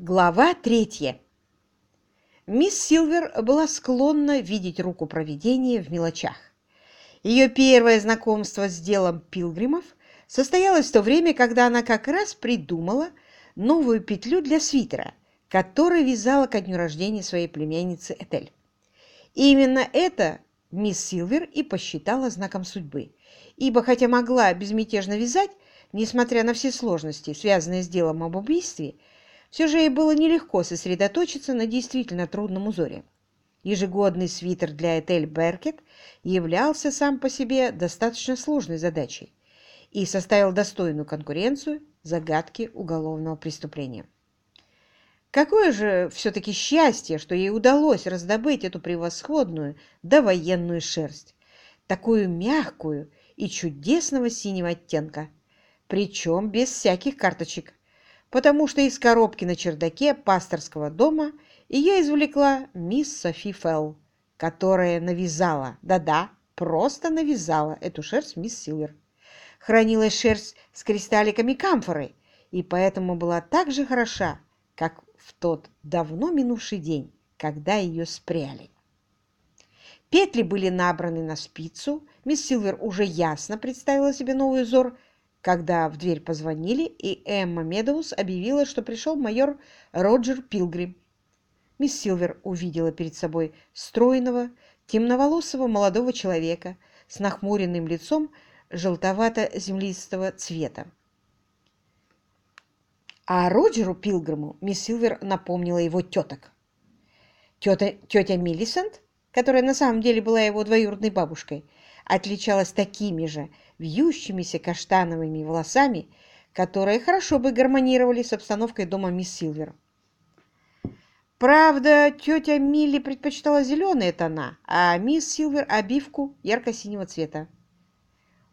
Глава третья. Мисс Силвер была склонна видеть руку провидения в мелочах. Ее первое знакомство с делом пилгримов состоялось в то время, когда она как раз придумала новую петлю для свитера, который вязала ко дню рождения своей племянницы Этель. И именно это мисс Силвер и посчитала знаком судьбы, ибо хотя могла безмятежно вязать, несмотря на все сложности, связанные с делом об убийстве, все же ей было нелегко сосредоточиться на действительно трудном узоре. Ежегодный свитер для Этель Беркет являлся сам по себе достаточно сложной задачей и составил достойную конкуренцию загадки уголовного преступления. Какое же все-таки счастье, что ей удалось раздобыть эту превосходную довоенную шерсть, такую мягкую и чудесного синего оттенка, причем без всяких карточек потому что из коробки на чердаке пасторского дома ее извлекла мисс Софи Фелл, которая навязала, да-да, просто навязала эту шерсть мисс Силвер. Хранилась шерсть с кристалликами камфоры, и поэтому была так же хороша, как в тот давно минувший день, когда ее спряли. Петли были набраны на спицу, мисс Силвер уже ясно представила себе новый узор – когда в дверь позвонили, и Эмма Медоуз объявила, что пришел майор Роджер Пилгрим. Мисс Силвер увидела перед собой стройного, темноволосого молодого человека с нахмуренным лицом желтовато-землистого цвета. А Роджеру Пилгриму мисс Силвер напомнила его теток. Тетя, тетя Миллисент, которая на самом деле была его двоюродной бабушкой, отличалась такими же вьющимися каштановыми волосами, которые хорошо бы гармонировали с обстановкой дома мисс Силвер. Правда, тетя Милли предпочитала зеленые тона, а мисс Силвер – обивку ярко-синего цвета.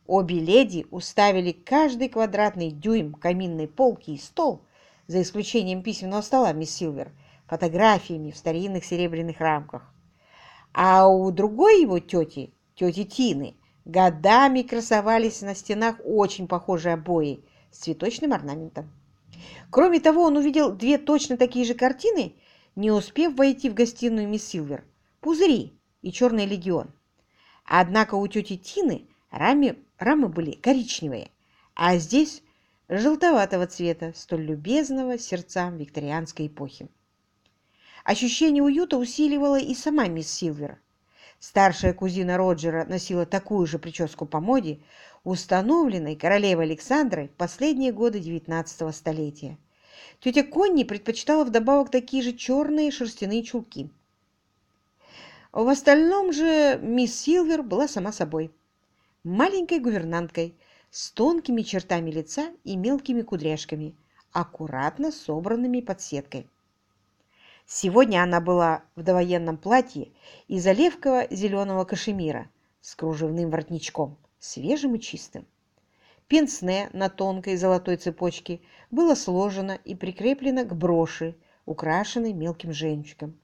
Обе леди уставили каждый квадратный дюйм каминной полки и стол, за исключением письменного стола мисс Силвер, фотографиями в старинных серебряных рамках. А у другой его тети, тети Тины, Годами красовались на стенах очень похожие обои с цветочным орнаментом. Кроме того, он увидел две точно такие же картины, не успев войти в гостиную мисс Силвер. «Пузыри» и «Черный легион». Однако у тети Тины рамы, рамы были коричневые, а здесь желтоватого цвета, столь любезного сердцам викторианской эпохи. Ощущение уюта усиливала и сама мисс Силвер. Старшая кузина Роджера носила такую же прическу по моде, установленной королевой Александрой в последние годы XIX столетия. Тетя Конни предпочитала вдобавок такие же черные шерстяные чулки. В остальном же мисс Силвер была сама собой. Маленькой гувернанткой, с тонкими чертами лица и мелкими кудряшками, аккуратно собранными под сеткой. Сегодня она была в довоенном платье из оливкового зеленого кашемира с кружевным воротничком, свежим и чистым. Пенсне на тонкой золотой цепочке было сложено и прикреплено к броши, украшенной мелким жемчугом.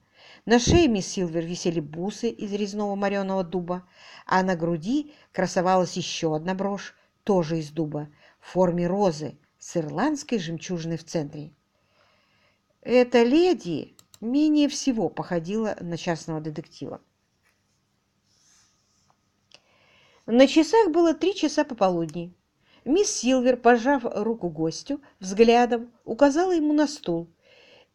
На шее мисс Силвер висели бусы из резного мореного дуба, а на груди красовалась еще одна брошь, тоже из дуба, в форме розы с ирландской жемчужиной в центре. «Эта леди менее всего походила на частного детектива. На часах было три часа пополудни. Мисс Силвер, пожав руку гостю, взглядом указала ему на стул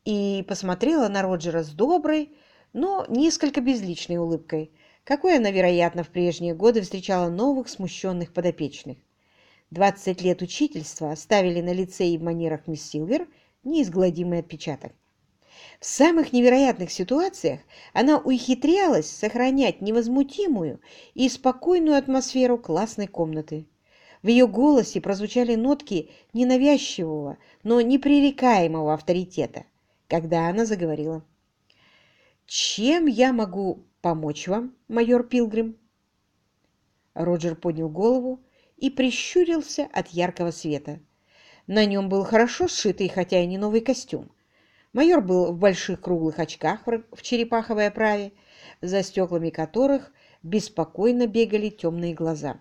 и посмотрела на Роджера с доброй, но несколько безличной улыбкой, какой она, вероятно, в прежние годы встречала новых смущенных подопечных. Двадцать лет учительства оставили на лице и в манерах мисс Силвер неизгладимый отпечаток. В самых невероятных ситуациях она ухитрялась сохранять невозмутимую и спокойную атмосферу классной комнаты. В ее голосе прозвучали нотки ненавязчивого, но непререкаемого авторитета, когда она заговорила. «Чем я могу помочь вам, майор Пилгрим?» Роджер поднял голову и прищурился от яркого света. На нем был хорошо сшитый, хотя и не новый костюм. Майор был в больших круглых очках в черепаховой оправе, за стеклами которых беспокойно бегали темные глаза.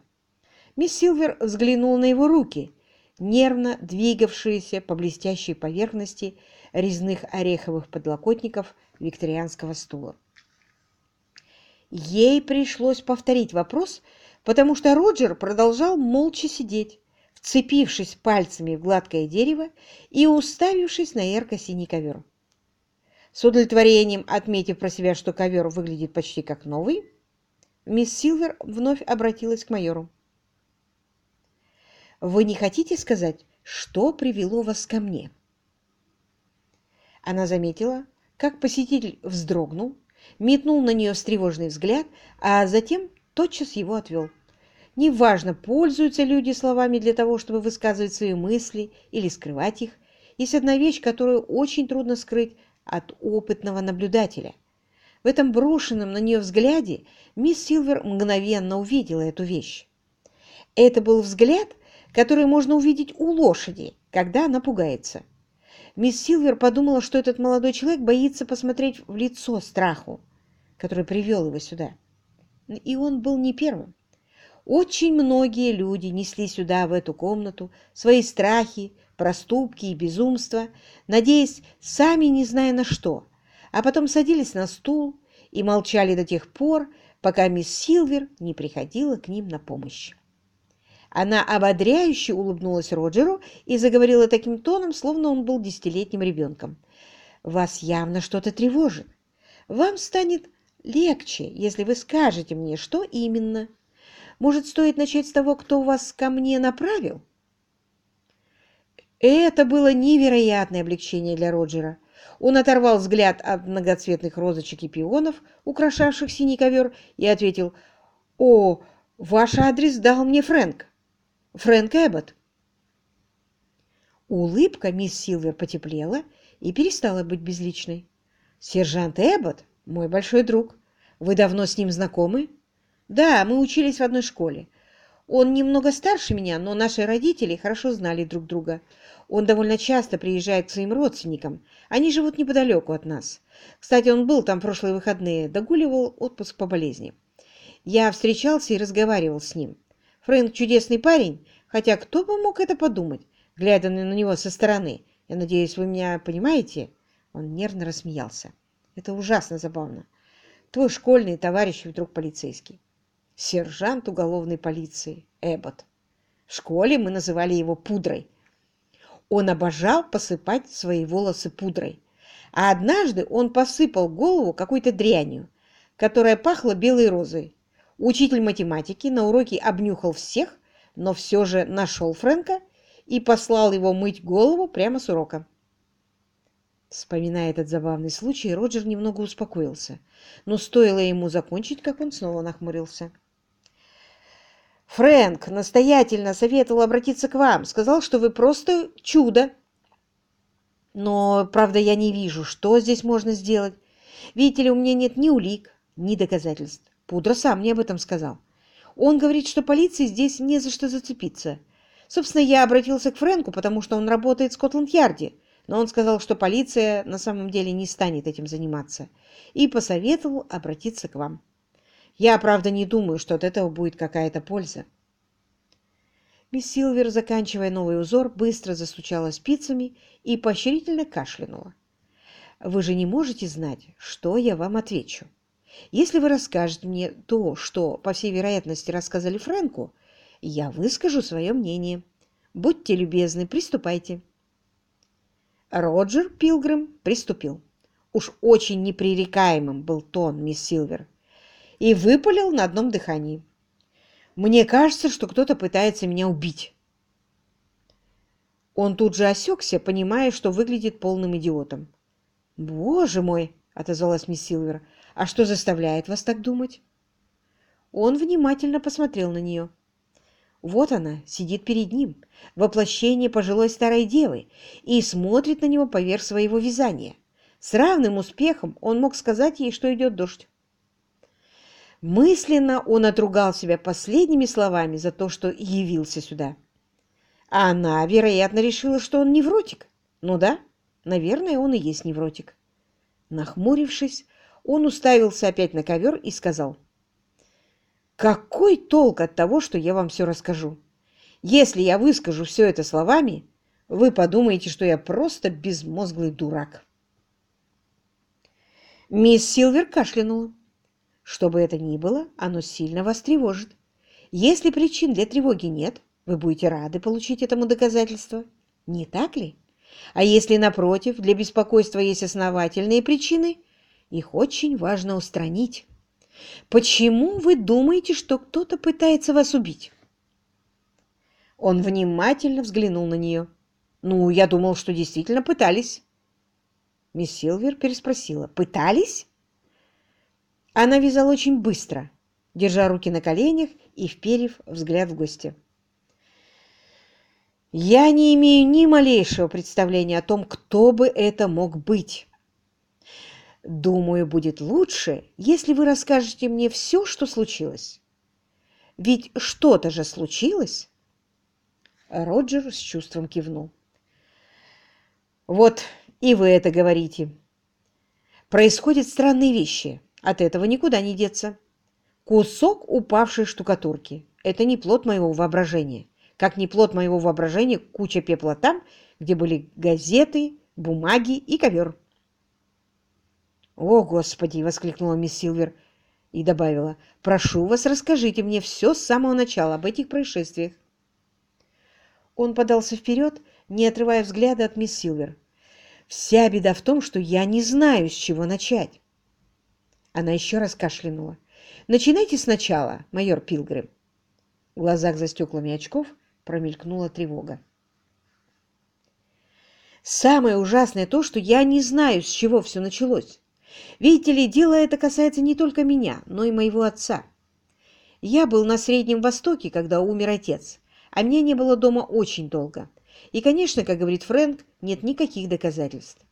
Мисс Силвер взглянула на его руки, нервно двигавшиеся по блестящей поверхности резных ореховых подлокотников викторианского стула. Ей пришлось повторить вопрос, потому что Роджер продолжал молча сидеть, вцепившись пальцами в гладкое дерево и уставившись на ярко-синий ковер. С удовлетворением отметив про себя, что ковер выглядит почти как новый, мисс Силвер вновь обратилась к майору. «Вы не хотите сказать, что привело вас ко мне?» Она заметила, как посетитель вздрогнул, метнул на нее встревоженный взгляд, а затем тотчас его отвел. Неважно, пользуются люди словами для того, чтобы высказывать свои мысли или скрывать их, есть одна вещь, которую очень трудно скрыть от опытного наблюдателя. В этом брошенном на нее взгляде мисс Силвер мгновенно увидела эту вещь. Это был взгляд, который можно увидеть у лошади, когда она пугается. Мисс Силвер подумала, что этот молодой человек боится посмотреть в лицо страху, который привел его сюда. И он был не первым. Очень многие люди несли сюда, в эту комнату, свои страхи, проступки и безумства, надеясь, сами не зная на что, а потом садились на стул и молчали до тех пор, пока мисс Силвер не приходила к ним на помощь. Она ободряюще улыбнулась Роджеру и заговорила таким тоном, словно он был десятилетним ребенком. «Вас явно что-то тревожит. Вам станет легче, если вы скажете мне, что именно. Может, стоит начать с того, кто вас ко мне направил?» Это было невероятное облегчение для Роджера. Он оторвал взгляд от многоцветных розочек и пионов, украшавших синий ковер, и ответил, «О, ваш адрес дал мне Фрэнк». Фрэнк Эббот. Улыбка мисс Силвер потеплела и перестала быть безличной. «Сержант Эббот — мой большой друг. Вы давно с ним знакомы?» «Да, мы учились в одной школе. Он немного старше меня, но наши родители хорошо знали друг друга. Он довольно часто приезжает к своим родственникам. Они живут неподалеку от нас. Кстати, он был там прошлые выходные, догуливал отпуск по болезни. Я встречался и разговаривал с ним. Фрэнк чудесный парень, хотя кто бы мог это подумать, глядя на него со стороны. Я надеюсь, вы меня понимаете?» Он нервно рассмеялся. «Это ужасно забавно. Твой школьный товарищ вдруг полицейский. Сержант уголовной полиции Эббот. В школе мы называли его пудрой. Он обожал посыпать свои волосы пудрой. А однажды он посыпал голову какой-то дрянью, которая пахла белой розой. Учитель математики на уроке обнюхал всех, но все же нашел Фрэнка и послал его мыть голову прямо с урока. Вспоминая этот забавный случай, Роджер немного успокоился, но стоило ему закончить, как он снова нахмурился. «Фрэнк настоятельно советовал обратиться к вам, сказал, что вы просто чудо. Но, правда, я не вижу, что здесь можно сделать. Видите ли, у меня нет ни улик, ни доказательств. Пудра сам мне об этом сказал. Он говорит, что полиции здесь не за что зацепиться. Собственно, я обратился к Фрэнку, потому что он работает в Скотланд-Ярде, но он сказал, что полиция на самом деле не станет этим заниматься, и посоветовал обратиться к вам. Я, правда, не думаю, что от этого будет какая-то польза. Мисс Силвер, заканчивая новый узор, быстро застучала спицами и поощрительно кашлянула. «Вы же не можете знать, что я вам отвечу. Если вы расскажете мне то, что, по всей вероятности, рассказали Фрэнку, я выскажу свое мнение. Будьте любезны, приступайте. Роджер Пилгrim приступил. Уж очень непререкаемым был тон мисс Силвер. И выпалил на одном дыхании. «Мне кажется, что кто-то пытается меня убить». Он тут же осекся, понимая, что выглядит полным идиотом. «Боже мой!» — отозвалась мисс Силвер. А что заставляет вас так думать? Он внимательно посмотрел на нее. Вот она, сидит перед ним, воплощение пожилой старой девы, и смотрит на него поверх своего вязания. С равным успехом он мог сказать ей, что идет дождь. Мысленно он отругал себя последними словами за то, что явился сюда. А она, вероятно, решила, что он невротик. Ну да, наверное, он и есть невротик. Нахмурившись, он уставился опять на ковер и сказал, «Какой толк от того, что я вам все расскажу? Если я выскажу все это словами, вы подумаете, что я просто безмозглый дурак. Мисс Силвер кашлянула. Что бы это ни было, оно сильно вас тревожит. Если причин для тревоги нет, вы будете рады получить этому доказательство. Не так ли? А если, напротив, для беспокойства есть основательные причины, их очень важно устранить. Почему вы думаете, что кто-то пытается вас убить? Он внимательно взглянул на нее. «Ну, я думал, что действительно пытались». Мисс Силвер переспросила. «Пытались?» Она вязала очень быстро, держа руки на коленях и вперев взгляд в гостя. «Я не имею ни малейшего представления о том, кто бы это мог быть. Думаю, будет лучше, если вы расскажете мне все, что случилось. Ведь что-то же случилось!» Роджер с чувством кивнул. «Вот и вы это говорите. Происходят странные вещи. От этого никуда не деться. Кусок упавшей штукатурки – это не плод моего воображения. Как не плод моего воображения куча пепла там, где были газеты, бумаги и ковер». «О, Господи!» – воскликнула мисс Силвер и добавила. «Прошу вас, расскажите мне все с самого начала об этих происшествиях». Он подался вперед, не отрывая взгляда от мисс Силвер. «Вся беда в том, что я не знаю, с чего начать». Она еще раз кашлянула. «Начинайте сначала, майор Пилгрим». В глазах за стеклами очков промелькнула тревога. «Самое ужасное то, что я не знаю, с чего все началось. Видите ли, дело это касается не только меня, но и моего отца. Я был на Среднем Востоке, когда умер отец, а меня не было дома очень долго. И, конечно, как говорит Фрэнк, нет никаких доказательств.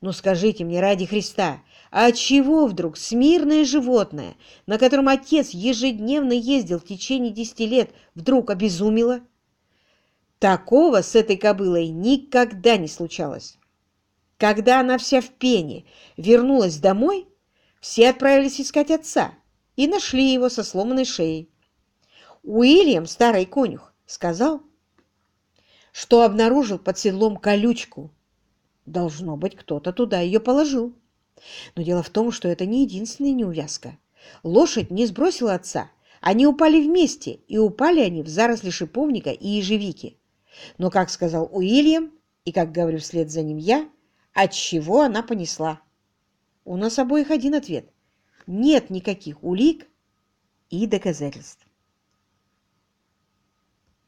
Но скажите мне ради Христа, а чего вдруг смирное животное, на котором отец ежедневно ездил в течение десяти лет, вдруг обезумело? Такого с этой кобылой никогда не случалось. Когда она вся в пене вернулась домой, все отправились искать отца и нашли его со сломанной шеей. Уильям, старый конюх, сказал, что обнаружил под седлом колючку. Должно быть, кто-то туда ее положил. Но дело в том, что это не единственная неувязка. Лошадь не сбросила отца. Они упали вместе, и упали они в заросли шиповника и ежевики. Но, как сказал Уильям, и как говорю вслед за ним я, от чего она понесла? У нас обоих один ответ. Нет никаких улик и доказательств.